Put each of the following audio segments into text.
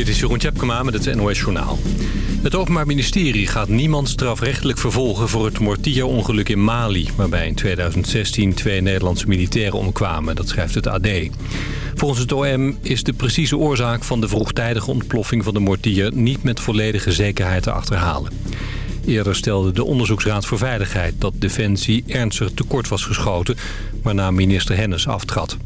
Dit is Jeroen Tjepkema met het NOS Journaal. Het Openbaar Ministerie gaat niemand strafrechtelijk vervolgen voor het mortierongeluk in Mali... waarbij in 2016 twee Nederlandse militairen omkwamen, dat schrijft het AD. Volgens het OM is de precieze oorzaak van de vroegtijdige ontploffing van de mortier... niet met volledige zekerheid te achterhalen. Eerder stelde de Onderzoeksraad voor Veiligheid dat Defensie ernstig tekort was geschoten... waarna minister Hennis aftrad.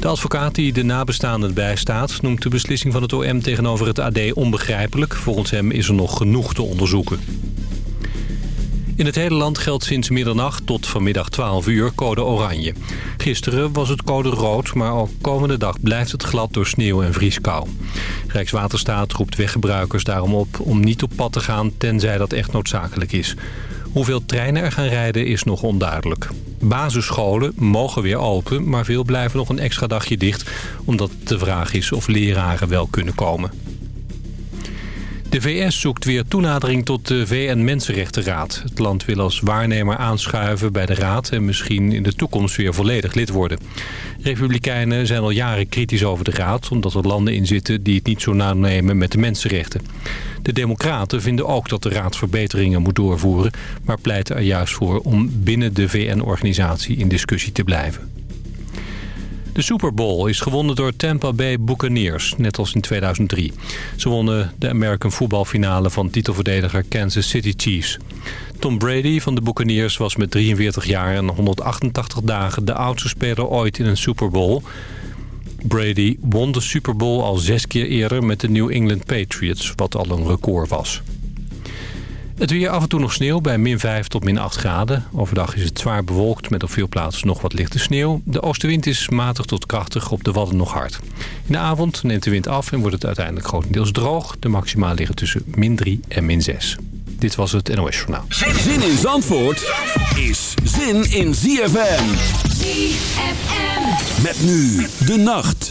De advocaat die de nabestaanden bijstaat noemt de beslissing van het OM tegenover het AD onbegrijpelijk. Volgens hem is er nog genoeg te onderzoeken. In het hele land geldt sinds middernacht tot vanmiddag 12 uur code oranje. Gisteren was het code rood, maar al komende dag blijft het glad door sneeuw en vrieskou. Rijkswaterstaat roept weggebruikers daarom op om niet op pad te gaan tenzij dat echt noodzakelijk is. Hoeveel treinen er gaan rijden is nog onduidelijk. Basisscholen mogen weer open, maar veel blijven nog een extra dagje dicht... omdat de vraag is of leraren wel kunnen komen. De VS zoekt weer toenadering tot de VN-Mensenrechtenraad. Het land wil als waarnemer aanschuiven bij de raad... en misschien in de toekomst weer volledig lid worden. Republikeinen zijn al jaren kritisch over de raad... omdat er landen in zitten die het niet zo nanemen met de mensenrechten. De democraten vinden ook dat de raad verbeteringen moet doorvoeren... maar pleiten er juist voor om binnen de VN-organisatie in discussie te blijven. De Super Bowl is gewonnen door Tampa Bay Buccaneers, net als in 2003. Ze wonnen de American voetbalfinale van titelverdediger Kansas City Chiefs. Tom Brady van de Buccaneers was met 43 jaar en 188 dagen de oudste speler ooit in een Super Bowl. Brady won de Super Bowl al zes keer eerder met de New England Patriots, wat al een record was. Het weer af en toe nog sneeuw bij min 5 tot min 8 graden. Overdag is het zwaar bewolkt met op veel plaatsen nog wat lichte sneeuw. De oostenwind is matig tot krachtig, op de Wadden nog hard. In de avond neemt de wind af en wordt het uiteindelijk grotendeels droog. De maxima liggen tussen min 3 en min 6. Dit was het NOS Journaal. Zin in Zandvoort is zin in ZFM. ZFM. Met nu de nacht.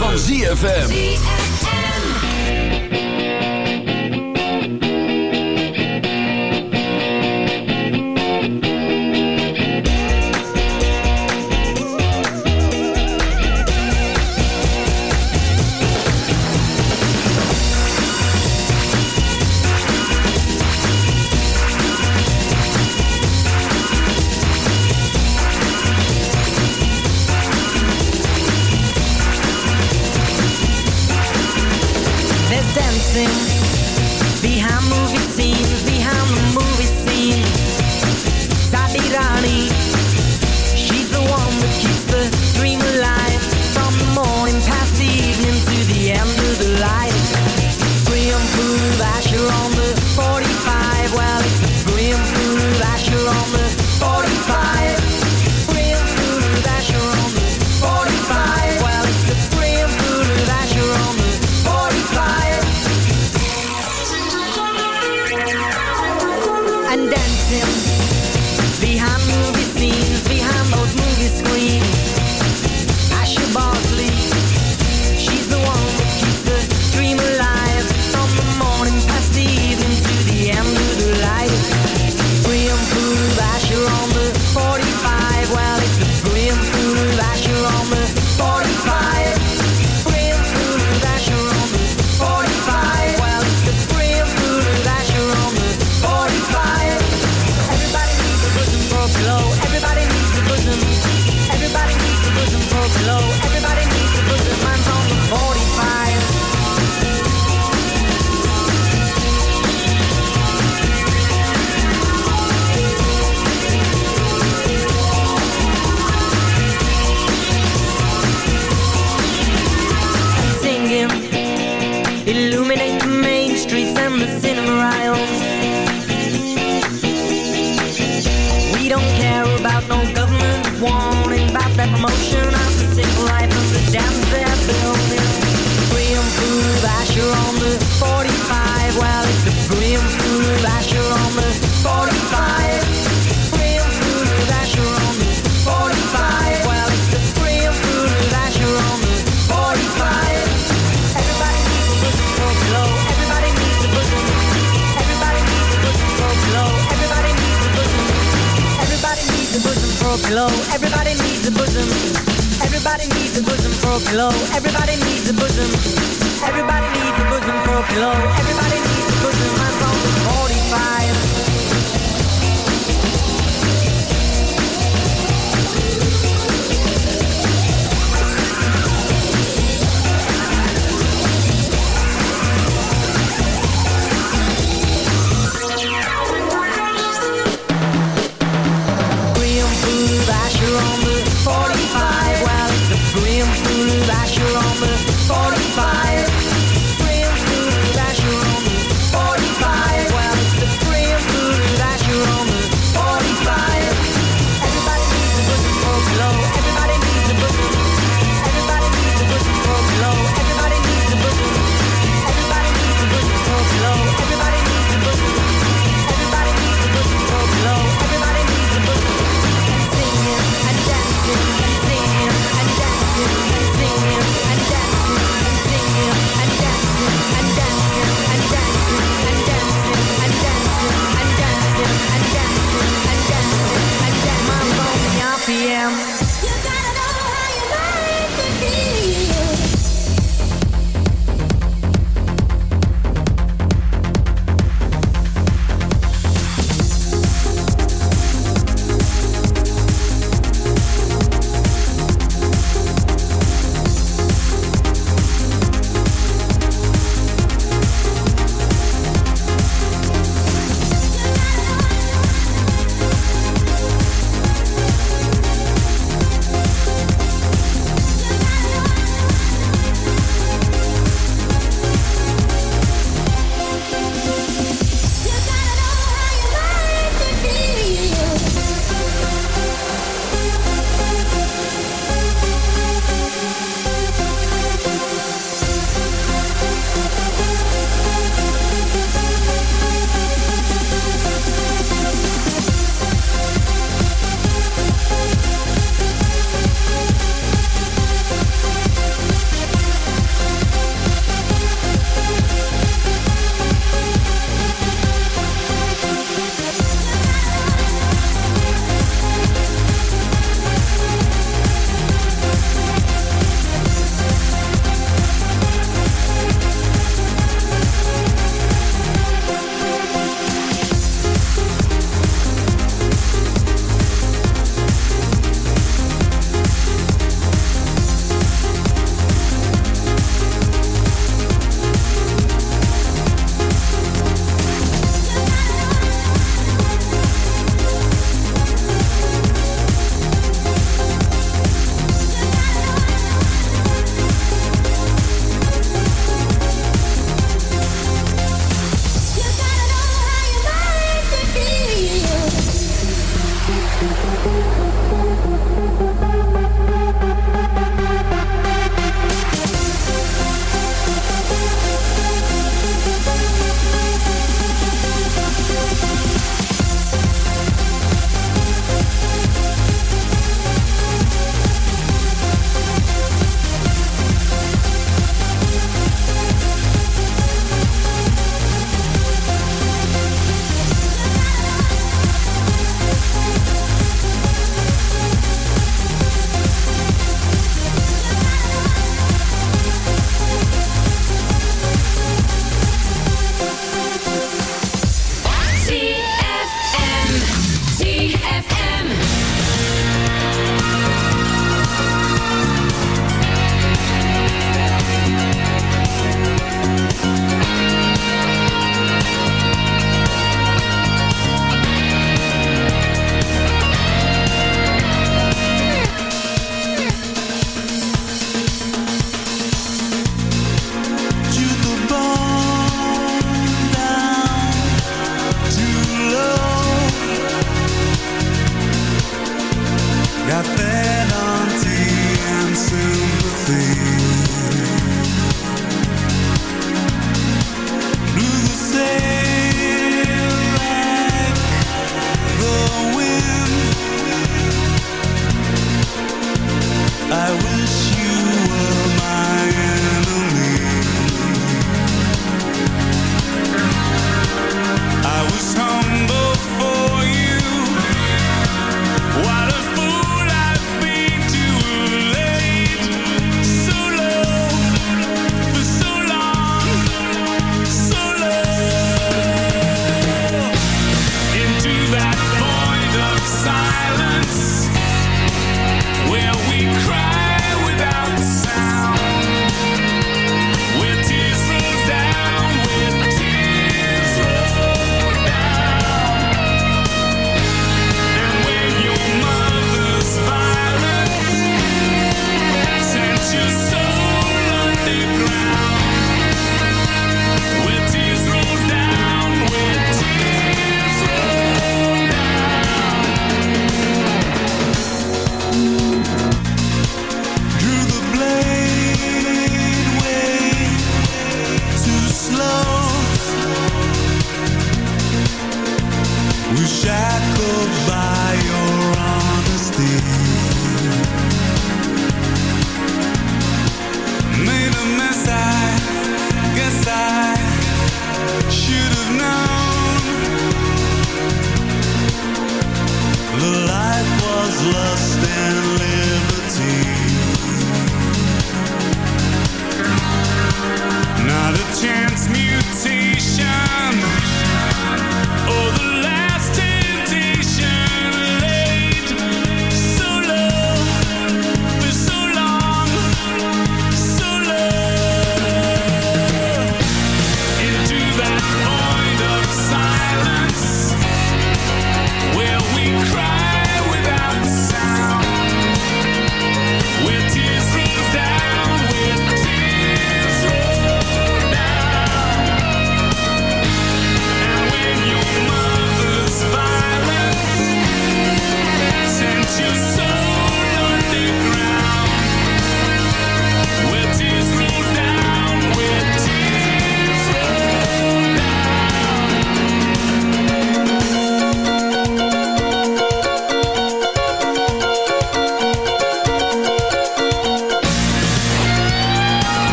van ZFM.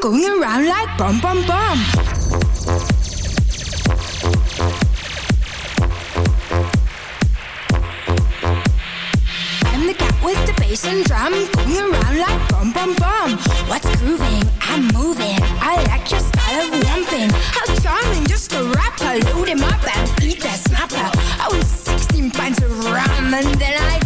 Going around like bum bum bum. I'm the cat with the bass and drum Going around like bum bum bum. What's grooving? I'm moving. I like your style of romping How charming, just a rapper Load him up and eat that snapper I was 16 pints of rum And then I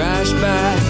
trash bag.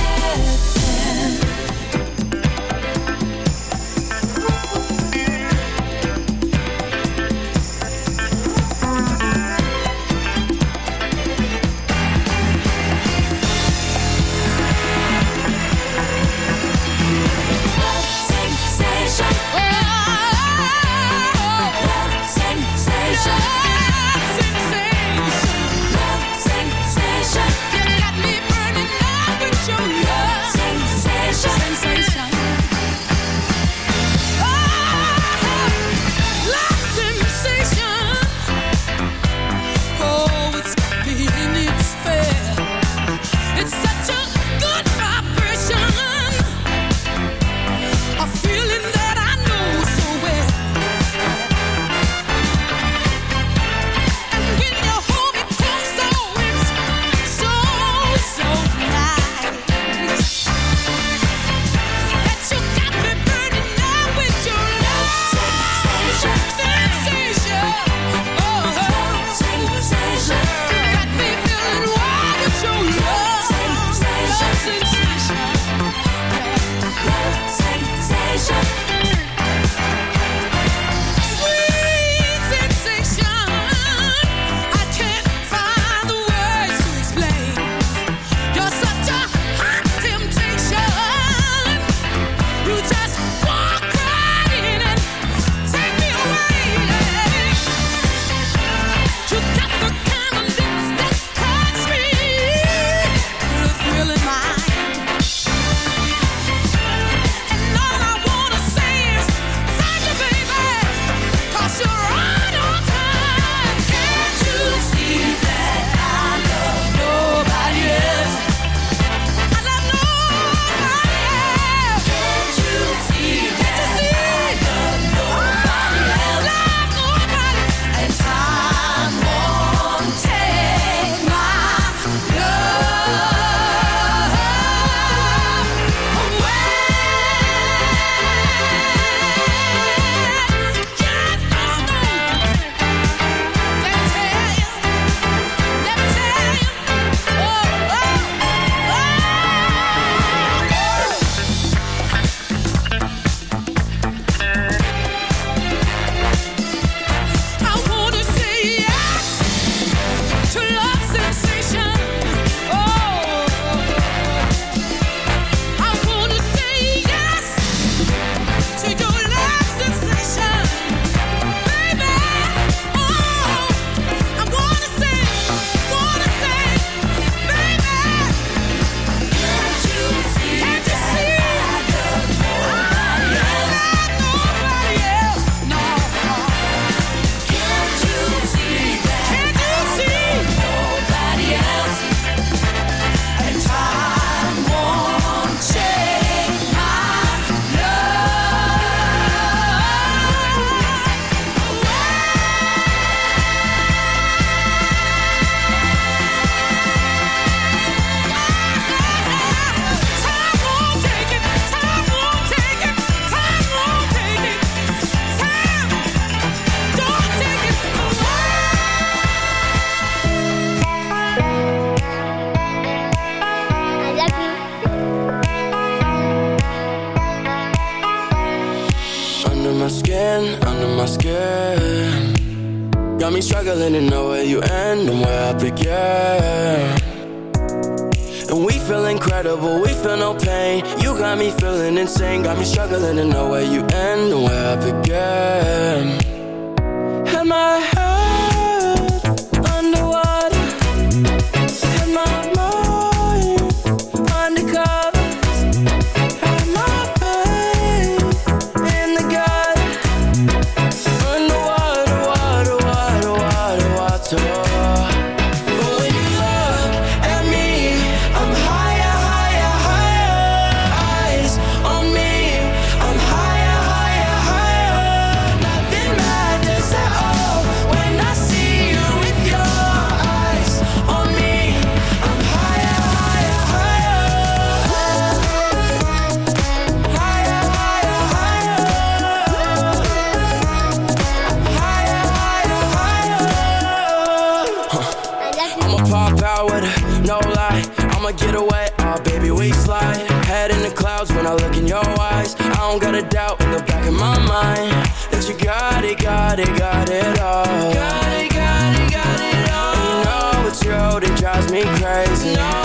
get away, oh ah, baby, we slide. Head in the clouds when I look in your eyes. I don't got a doubt in the back of my mind that you got it, got it, got it all. Got it, got it, got it all. And you know it's road, that drives me crazy. No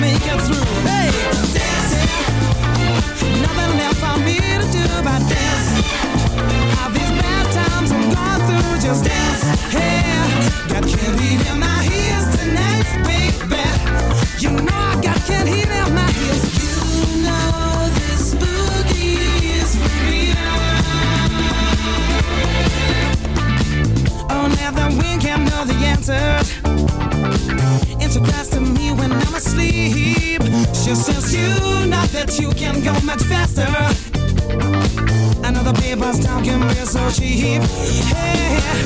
make it through. give. Hey.